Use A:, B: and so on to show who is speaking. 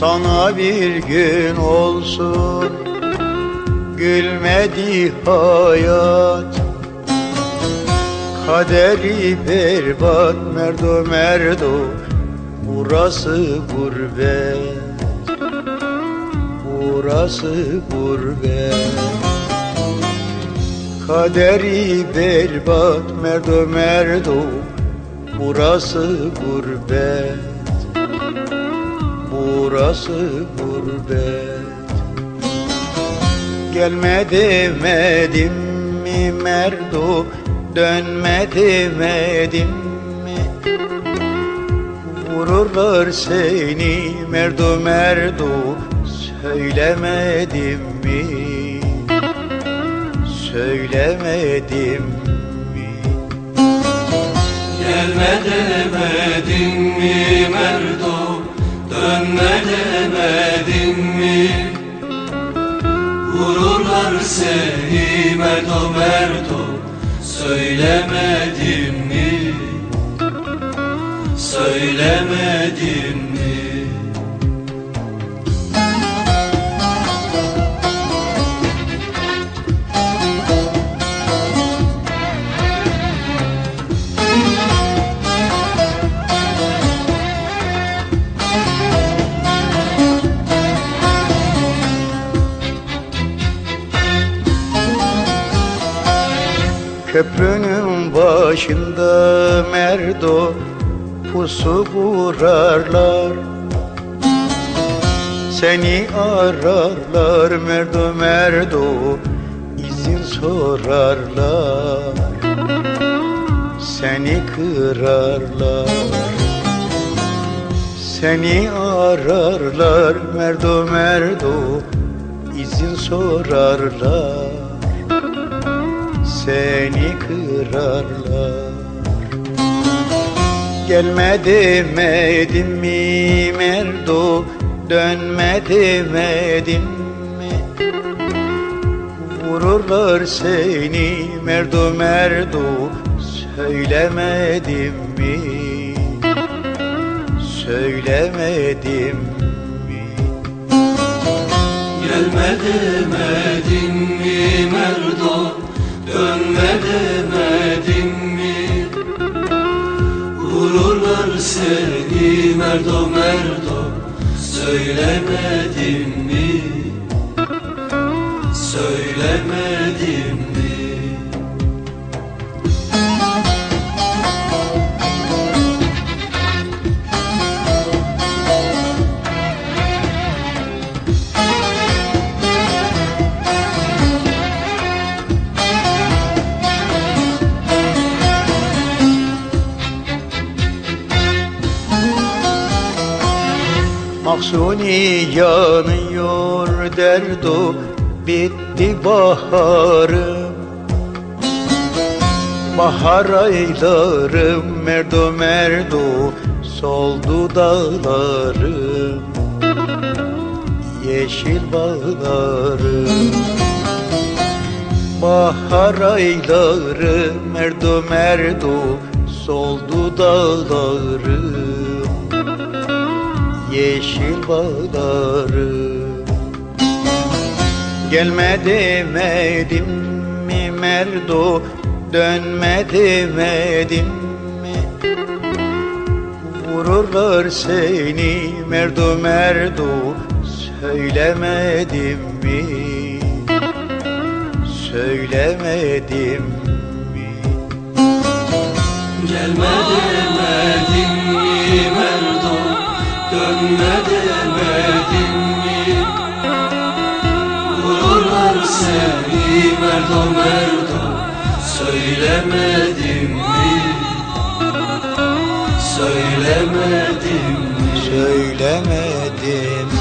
A: sana bir gün olsun. Gülmedi hayat. Kaderi berbat merdo merdo. Burası gurbet. Burası gurbet. Kaderi berbat merdo merdo. Burası gurbet Burası gurbet. Gelme demedim mi merdo? Dönme demedim mi? Vururlar seni merdo merdo. Söylemedim mi? Söylemedim mi?
B: Gelme demedin mi Merdo Dönme demedin mi? Vururlar seni Merdo Merdo Söylemedim mi? Söylemedim mi
A: Köprünün başında merdo pusu kurarlar Seni ararlar merdo merdo izin sorarlar. Seni kırarlar. Seni ararlar merdo merdo izin sorarlar seni kırarlar. Gelme demedim mi merdo? Dönme demedim mi? Vururlar seni merdo merdo. Söylemedim mi? Söylemedim mi?
B: Gelme demedin Merdo Merdo Söylemedim mi? Söylemedim mi
A: Mahsuni yanıyor derdo Bitti baharım Bahar aylarım merdo merdo Soldu dağlarım Yeşil bağlarım Bahar ayları merdo merdo Soldu dağlarım Yeşil bağlarım Gelme demedim mi merdo? Dönme demedim mi? Vururlar seni merdo merdo. Söylemedim mi? Söylemedim mi?
B: Gelme demedin Merdo Merdo Söylemedim mi? Söylemedim mi?
A: Söylemedim